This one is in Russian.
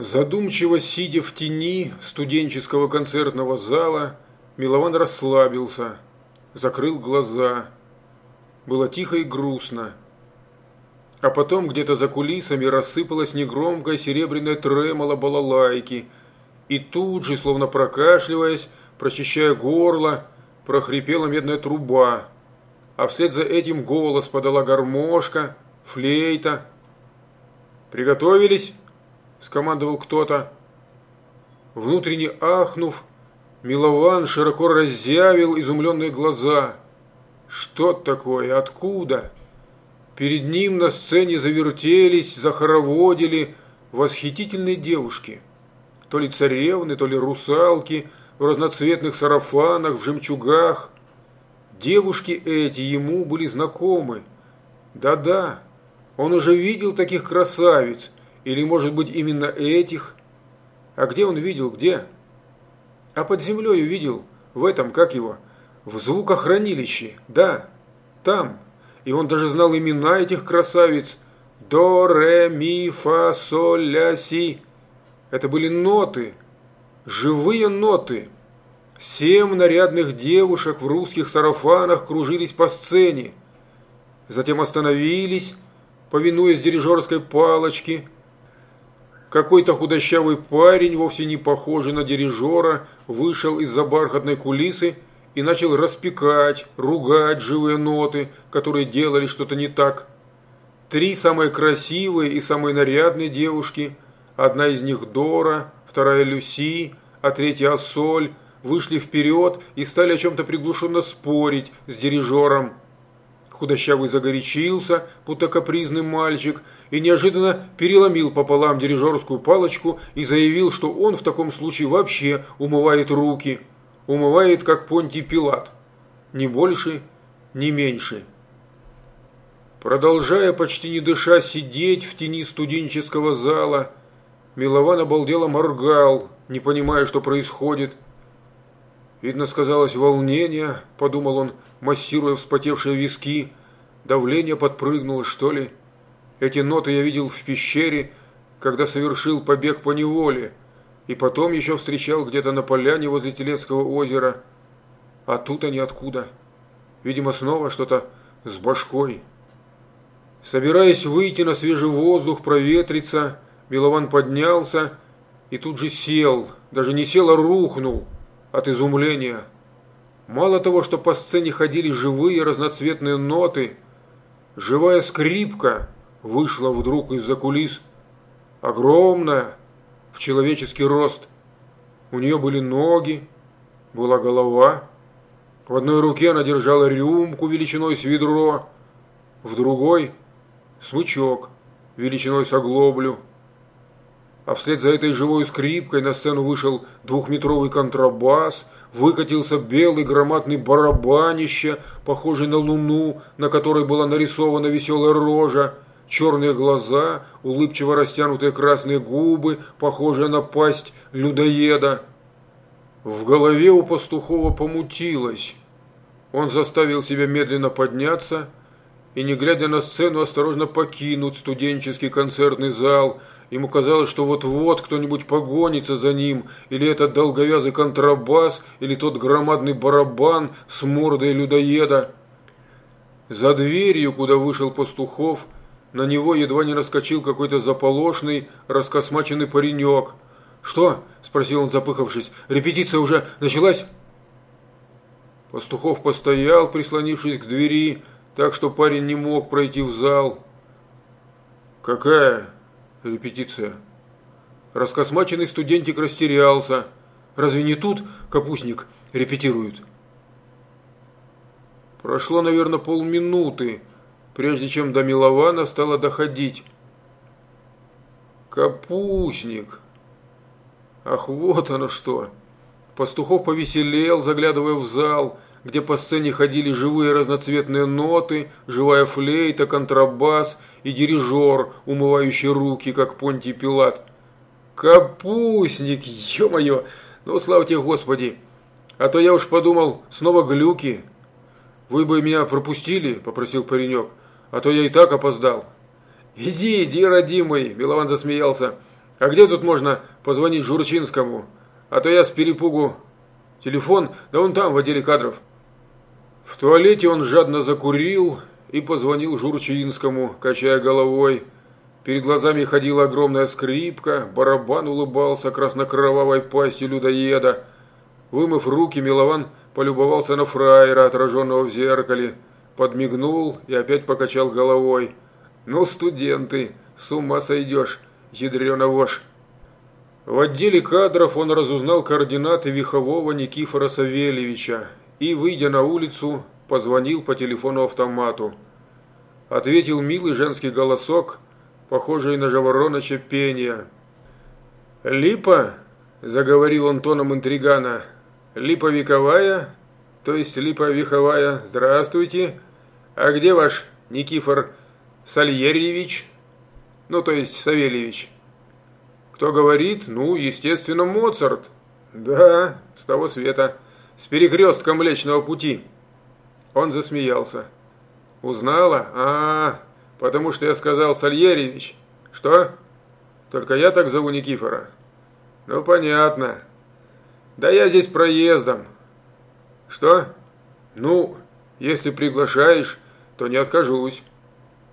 Задумчиво сидя в тени студенческого концертного зала, Милован расслабился, закрыл глаза. Было тихо и грустно. А потом где-то за кулисами рассыпалась негромкая серебряная тремоло балалайки, и тут же, словно прокашливаясь, прочищая горло, прохрипела медная труба, а вслед за этим голос подала гармошка, флейта. «Приготовились?» – скомандовал кто-то. Внутренне ахнув, Милован широко разъявил изумленные глаза. Что такое? Откуда? Перед ним на сцене завертелись, захороводили восхитительные девушки. То ли царевны, то ли русалки в разноцветных сарафанах, в жемчугах. Девушки эти ему были знакомы. Да-да, он уже видел таких красавиц – или, может быть, именно этих? А где он видел, где? А под землей увидел, в этом, как его, в звукохранилище, да, там. И он даже знал имена этих красавиц. До, ре, ми, фа, соль, ля, си. Это были ноты, живые ноты. Семь нарядных девушек в русских сарафанах кружились по сцене. Затем остановились, повинуясь дирижерской палочке, какой-то худощавый парень, вовсе не похожий на дирижера, вышел из-за бархатной кулисы и начал распекать, ругать живые ноты, которые делали что-то не так. Три самые красивые и самые нарядные девушки, одна из них Дора, вторая Люси, а третья Ассоль, вышли вперед и стали о чем-то приглушенно спорить с дирижером. Худощавый загорячился, будто капризный мальчик, и неожиданно переломил пополам дирижерскую палочку и заявил, что он в таком случае вообще умывает руки. Умывает, как Понтий Пилат. Ни больше, ни меньше. Продолжая почти не дыша сидеть в тени студенческого зала, Милован обалдело моргал, не понимая, что происходит. Видно, сказалось волнение, подумал он, массируя вспотевшие виски. Давление подпрыгнуло, что ли? Эти ноты я видел в пещере, когда совершил побег по неволе, и потом еще встречал где-то на поляне возле Телецкого озера. А тут они откуда? Видимо, снова что-то с башкой. Собираясь выйти на свежий воздух, проветриться, Милован поднялся и тут же сел, даже не сел, а рухнул от изумления. Мало того, что по сцене ходили живые разноцветные ноты, живая скрипка вышла вдруг из-за кулис, огромная, в человеческий рост. У нее были ноги, была голова. В одной руке она держала рюмку величиной с ведро, в другой – смычок величиной с оглоблю а вслед за этой живой скрипкой на сцену вышел двухметровый контрабас, выкатился белый громадный барабанище, похожий на луну, на которой была нарисована веселая рожа, черные глаза, улыбчиво растянутые красные губы, похожие на пасть людоеда. В голове у пастухова помутилось. Он заставил себя медленно подняться и, не глядя на сцену, осторожно покинуть студенческий концертный зал – Ему казалось, что вот-вот кто-нибудь погонится за ним, или этот долговязый контрабас, или тот громадный барабан с мордой людоеда. За дверью, куда вышел пастухов, на него едва не раскочил какой-то заполошный, раскосмаченный паренек. «Что?» – спросил он, запыхавшись. «Репетиция уже началась?» Пастухов постоял, прислонившись к двери, так что парень не мог пройти в зал. «Какая?» Репетиция. Раскосмаченный студентик растерялся. Разве не тут капустник репетирует? Прошло, наверное, полминуты, прежде чем до Милована стало доходить. Капустник. Ах, вот оно что. Пастухов повеселел, заглядывая в зал – где по сцене ходили живые разноцветные ноты, живая флейта, контрабас и дирижер, умывающий руки, как Понтий Пилат. «Капустник, ё-моё! Ну, слава тебе, Господи! А то я уж подумал, снова глюки!» «Вы бы меня пропустили?» – попросил паренек. «А то я и так опоздал». «Иди, иди, родимый!» – Милован засмеялся. А где тут можно позвонить Журчинскому? А то я с перепугу... Телефон, да он там, в отделе кадров. В туалете он жадно закурил и позвонил Журчинскому, качая головой. Перед глазами ходила огромная скрипка, барабан улыбался краснокровавой пастью людоеда. Вымыв руки, Милован полюбовался на фраера, отраженного в зеркале, подмигнул и опять покачал головой. «Ну, студенты, с ума сойдешь, ядрена вошь!» В отделе кадров он разузнал координаты Вихового Никифора Савельевича и, выйдя на улицу, позвонил по телефону-автомату. Ответил милый женский голосок, похожий на Жавороныча пение. «Липа?» – заговорил он тоном интригана. «Липа вековая? То есть липа веховая? Здравствуйте! А где ваш Никифор Сальерьевич? Ну, то есть Савельевич?» Кто говорит? Ну, естественно, Моцарт. Да, с того света. С перекрестком Млечного Пути. Он засмеялся. Узнала? А, потому что я сказал Сальеревич. Что? Только я так зову Никифора. Ну, понятно. Да я здесь проездом. Что? Ну, если приглашаешь, то не откажусь.